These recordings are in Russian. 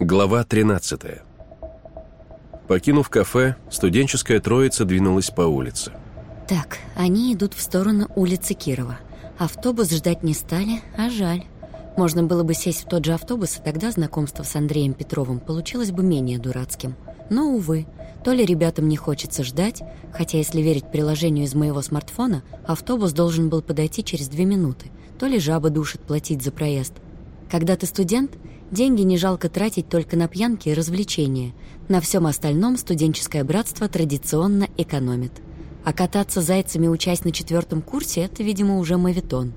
Глава 13 Покинув кафе, студенческая троица двинулась по улице. Так, они идут в сторону улицы Кирова. Автобус ждать не стали, а жаль. Можно было бы сесть в тот же автобус, и тогда знакомство с Андреем Петровым получилось бы менее дурацким. Но, увы, то ли ребятам не хочется ждать, хотя, если верить приложению из моего смартфона, автобус должен был подойти через две минуты, то ли жаба душит платить за проезд. Когда ты студент, деньги не жалко тратить только на пьянки и развлечения. На всем остальном студенческое братство традиционно экономит. А кататься зайцами, учась на четвертом курсе, это, видимо, уже мавитон.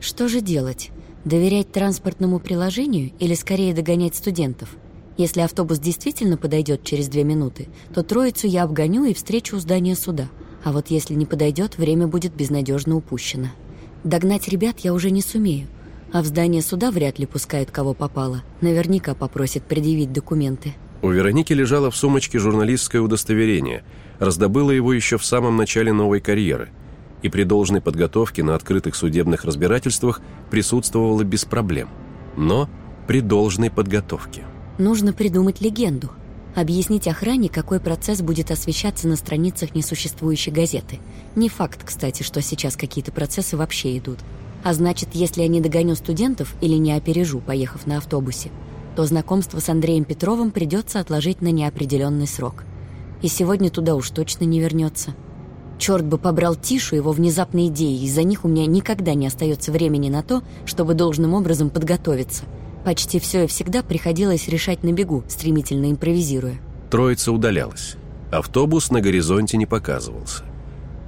Что же делать? Доверять транспортному приложению или скорее догонять студентов? Если автобус действительно подойдет через две минуты, то троицу я обгоню и встречу у здания суда. А вот если не подойдет, время будет безнадежно упущено. Догнать ребят я уже не сумею. А в здание суда вряд ли пускают кого попало. Наверняка попросят предъявить документы. У Вероники лежало в сумочке журналистское удостоверение. Раздобыла его еще в самом начале новой карьеры – и при должной подготовке на открытых судебных разбирательствах присутствовала без проблем. Но при должной подготовке. Нужно придумать легенду. Объяснить охране, какой процесс будет освещаться на страницах несуществующей газеты. Не факт, кстати, что сейчас какие-то процессы вообще идут. А значит, если я не догоню студентов или не опережу, поехав на автобусе, то знакомство с Андреем Петровым придется отложить на неопределенный срок. И сегодня туда уж точно не вернется. Черт бы побрал Тишу его внезапные идеи, из-за них у меня никогда не остается времени на то, чтобы должным образом подготовиться. Почти все и всегда приходилось решать на бегу, стремительно импровизируя. Троица удалялась. Автобус на горизонте не показывался.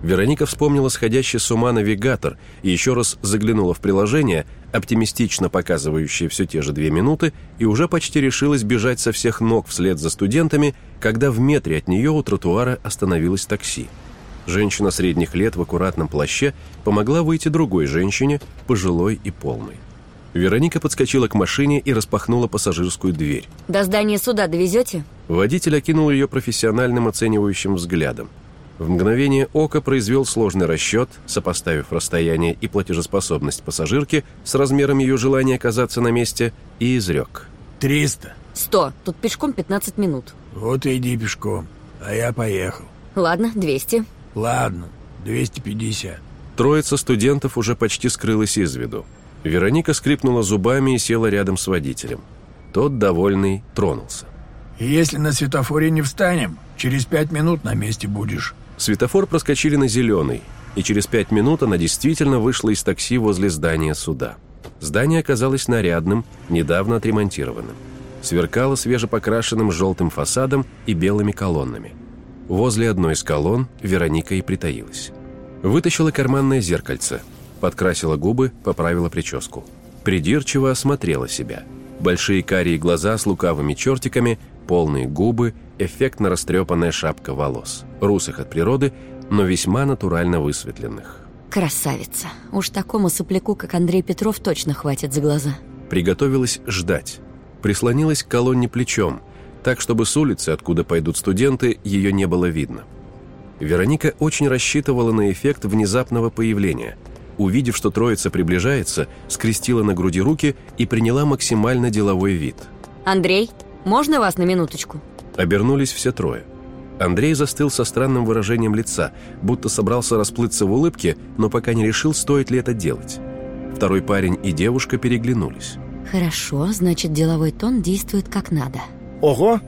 Вероника вспомнила сходящий с ума навигатор и еще раз заглянула в приложение, оптимистично показывающее все те же две минуты, и уже почти решилась бежать со всех ног вслед за студентами, когда в метре от нее у тротуара остановилось такси. Женщина средних лет в аккуратном плаще помогла выйти другой женщине, пожилой и полной. Вероника подскочила к машине и распахнула пассажирскую дверь. «До здания суда довезете?» Водитель окинул ее профессиональным оценивающим взглядом. В мгновение ока произвел сложный расчет, сопоставив расстояние и платежеспособность пассажирки с размером ее желания оказаться на месте, и изрек. «Триста». «Сто. Тут пешком 15 минут». «Вот и иди пешком, а я поехал». «Ладно, 200». Ладно, 250. Троица студентов уже почти скрылась из виду. Вероника скрипнула зубами и села рядом с водителем. Тот, довольный, тронулся. «Если на светофоре не встанем, через пять минут на месте будешь». Светофор проскочили на зеленый, и через пять минут она действительно вышла из такси возле здания суда. Здание оказалось нарядным, недавно отремонтированным. Сверкало свежепокрашенным желтым фасадом и белыми колоннами – Возле одной из колонн Вероника и притаилась. Вытащила карманное зеркальце, подкрасила губы, поправила прическу. Придирчиво осмотрела себя. Большие карие глаза с лукавыми чертиками, полные губы, эффектно растрепанная шапка волос. Русых от природы, но весьма натурально высветленных. Красавица. Уж такому сопляку, как Андрей Петров, точно хватит за глаза. Приготовилась ждать. Прислонилась к колонне плечом, так, чтобы с улицы, откуда пойдут студенты, ее не было видно. Вероника очень рассчитывала на эффект внезапного появления. Увидев, что троица приближается, скрестила на груди руки и приняла максимально деловой вид. «Андрей, можно вас на минуточку?» Обернулись все трое. Андрей застыл со странным выражением лица, будто собрался расплыться в улыбке, но пока не решил, стоит ли это делать. Второй парень и девушка переглянулись. «Хорошо, значит, деловой тон действует как надо». Ого!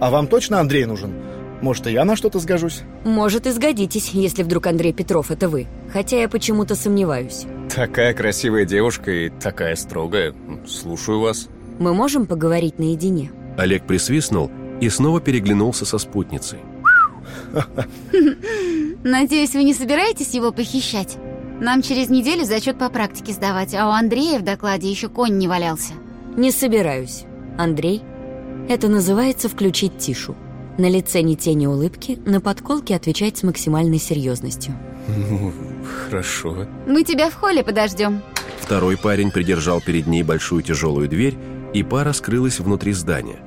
А вам точно Андрей нужен? Может, и я на что-то сгожусь? Может, и сгодитесь, если вдруг Андрей Петров это вы. Хотя я почему-то сомневаюсь. Такая красивая девушка и такая строгая. Слушаю вас. Мы можем поговорить наедине? Олег присвистнул и снова переглянулся со спутницей. Надеюсь, вы не собираетесь его похищать? Нам через неделю зачет по практике сдавать, а у Андрея в докладе еще конь не валялся. Не собираюсь. Андрей, это называется «включить тишу». На лице ни тени улыбки, на подколке отвечать с максимальной серьезностью. Ну, хорошо. Мы тебя в холле подождем. Второй парень придержал перед ней большую тяжелую дверь, и пара скрылась внутри здания.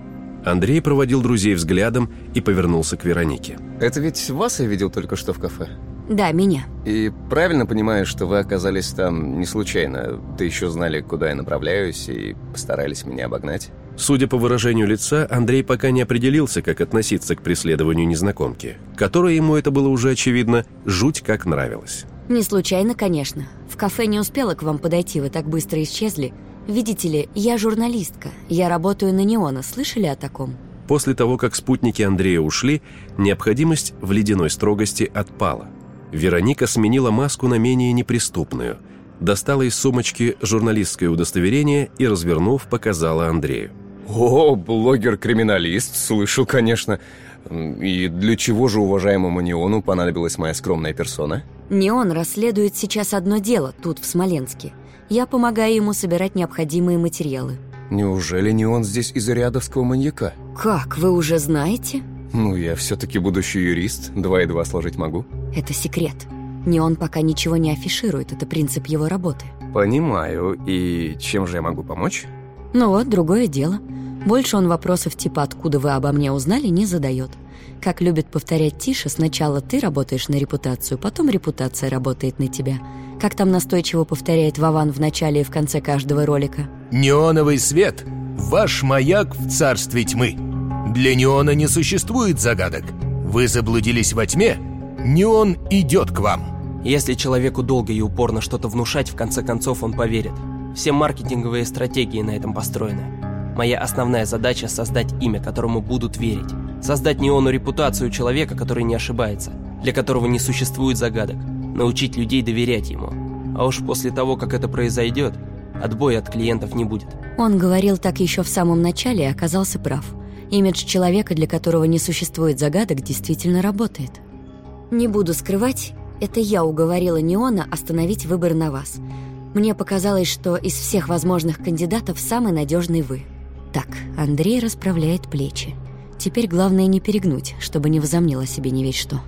Андрей проводил друзей взглядом и повернулся к Веронике. Это ведь вас я видел только что в кафе? Да, меня. И правильно понимаю, что вы оказались там не случайно? Ты еще знали, куда я направляюсь, и постарались меня обогнать? Судя по выражению лица, Андрей пока не определился, как относиться к преследованию незнакомки, которой ему это было уже очевидно, жуть как нравилось. Не случайно, конечно. В кафе не успела к вам подойти, вы так быстро исчезли. Видите ли, я журналистка. Я работаю на Неона. Слышали о таком? После того, как спутники Андрея ушли, необходимость в ледяной строгости отпала. Вероника сменила маску на менее неприступную, достала из сумочки журналистское удостоверение и, развернув, показала Андрею. О, блогер-криминалист, слышал, конечно. И для чего же уважаемому Неону понадобилась моя скромная персона? Неон расследует сейчас одно дело тут, в Смоленске. Я помогаю ему собирать необходимые материалы. Неужели Неон здесь из-за рядовского маньяка? Как, вы уже знаете? Ну, я все-таки будущий юрист, два и два сложить могу. Это секрет. Неон пока ничего не афиширует, это принцип его работы. Понимаю. И чем же я могу помочь? Ну вот, другое дело. Больше он вопросов типа «откуда вы обо мне узнали?» не задает. Как любит повторять Тиша, сначала ты работаешь на репутацию, потом репутация работает на тебя. Как там настойчиво повторяет Вован в начале и в конце каждого ролика. «Неоновый свет – ваш маяк в царстве тьмы. Для неона не существует загадок. Вы заблудились во тьме, неон идет к вам». Если человеку долго и упорно что-то внушать, в конце концов он поверит. Все маркетинговые стратегии на этом построены. Моя основная задача – создать имя, которому будут верить. Создать неону репутацию человека, который не ошибается, для которого не существует загадок. Научить людей доверять ему. А уж после того, как это произойдет, отбоя от клиентов не будет. Он говорил так еще в самом начале и оказался прав. Имидж человека, для которого не существует загадок, действительно работает. Не буду скрывать, это я уговорила Неона остановить выбор на вас. Мне показалось, что из всех возможных кандидатов самый надежный вы. Так, Андрей расправляет плечи. Теперь главное не перегнуть, чтобы не возомнил о себе не весь что.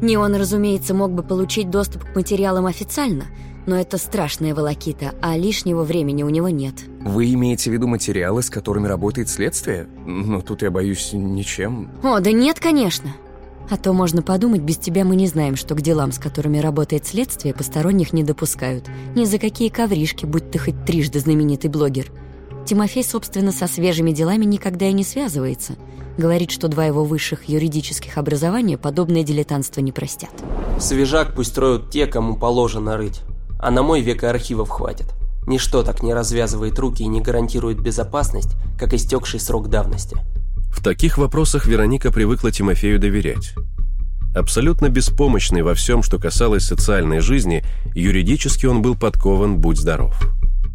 Не он, разумеется, мог бы получить доступ к материалам официально, но это страшная волокита, а лишнего времени у него нет. Вы имеете в виду материалы, с которыми работает следствие? Ну, тут я боюсь ничем. О, да нет, конечно. А то можно подумать, без тебя мы не знаем, что к делам, с которыми работает следствие, посторонних не допускают. Ни за какие ковришки, будь ты хоть трижды знаменитый блогер. Тимофей, собственно, со свежими делами никогда и не связывается. Говорит, что два его высших юридических образования подобное дилетантство не простят. Свежак пусть строят те, кому положено рыть. А на мой век и архивов хватит. Ничто так не развязывает руки и не гарантирует безопасность, как истекший срок давности. В таких вопросах Вероника привыкла Тимофею доверять. Абсолютно беспомощный во всем, что касалось социальной жизни, юридически он был подкован «Будь здоров».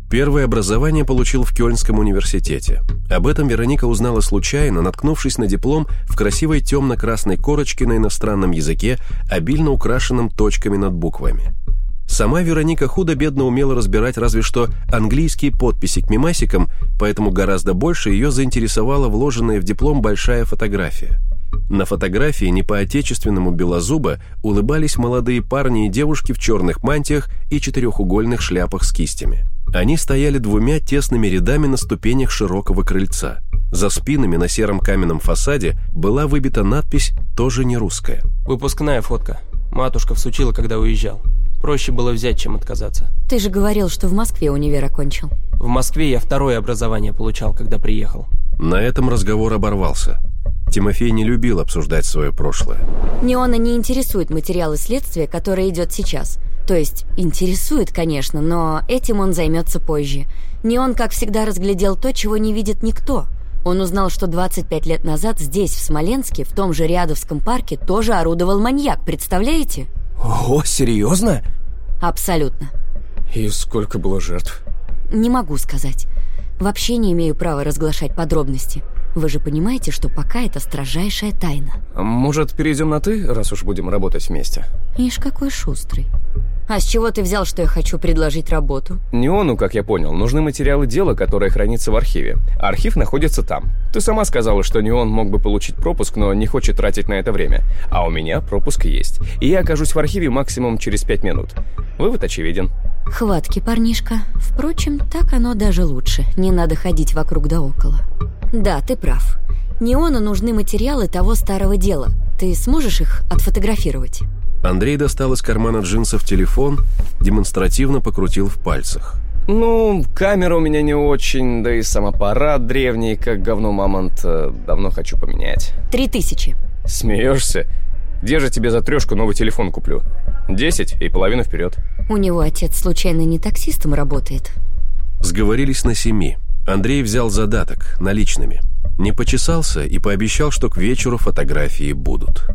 Первое образование получил в Кёльнском университете. Об этом Вероника узнала случайно, наткнувшись на диплом в красивой темно-красной корочке на иностранном языке, обильно украшенном точками над буквами. Сама Вероника худо-бедно умела разбирать разве что английские подписи к мемасикам, поэтому гораздо больше ее заинтересовала вложенная в диплом большая фотография. На фотографии не по-отечественному белозуба улыбались молодые парни и девушки в черных мантиях и четырехугольных шляпах с кистями. Они стояли двумя тесными рядами на ступенях широкого крыльца. За спинами на сером каменном фасаде была выбита надпись «Тоже не русская». Выпускная фотка. Матушка всучила, когда уезжал. Проще было взять, чем отказаться. Ты же говорил, что в Москве универ окончил. В Москве я второе образование получал, когда приехал. На этом разговор оборвался. Тимофей не любил обсуждать свое прошлое. Неона не интересует материалы следствия, которое идет сейчас. То есть, интересует, конечно, но этим он займется позже. Неон, как всегда, разглядел то, чего не видит никто. Он узнал, что 25 лет назад здесь, в Смоленске, в том же Рядовском парке, тоже орудовал маньяк, представляете? О, серьезно? Абсолютно. И сколько было жертв? Не могу сказать. Вообще не имею права разглашать подробности. Вы же понимаете, что пока это строжайшая тайна. Может, перейдем на «ты», раз уж будем работать вместе? Ишь, какой шустрый. А с чего ты взял, что я хочу предложить работу? Неону, как я понял, нужны материалы дела, которое хранится в архиве. Архив находится там. Ты сама сказала, что Неон мог бы получить пропуск, но не хочет тратить на это время. А у меня пропуск есть. И я окажусь в архиве максимум через пять минут. Вывод очевиден. Хватки, парнишка. Впрочем, так оно даже лучше. Не надо ходить вокруг да около. Да, ты прав. Неону нужны материалы того старого дела. Ты сможешь их отфотографировать? Андрей достал из кармана джинсов телефон, демонстративно покрутил в пальцах. Ну, камера у меня не очень, да и сам аппарат древний, как говно мамонт. э, Давно хочу поменять. Три тысячи. Смеешься? Где же тебе за трешку новый телефон куплю? Десять и половину вперед. У него отец случайно не таксистом работает. Сговорились на семи. Андрей взял задаток, наличными. Не почесался и пообещал, что к вечеру фотографии будут.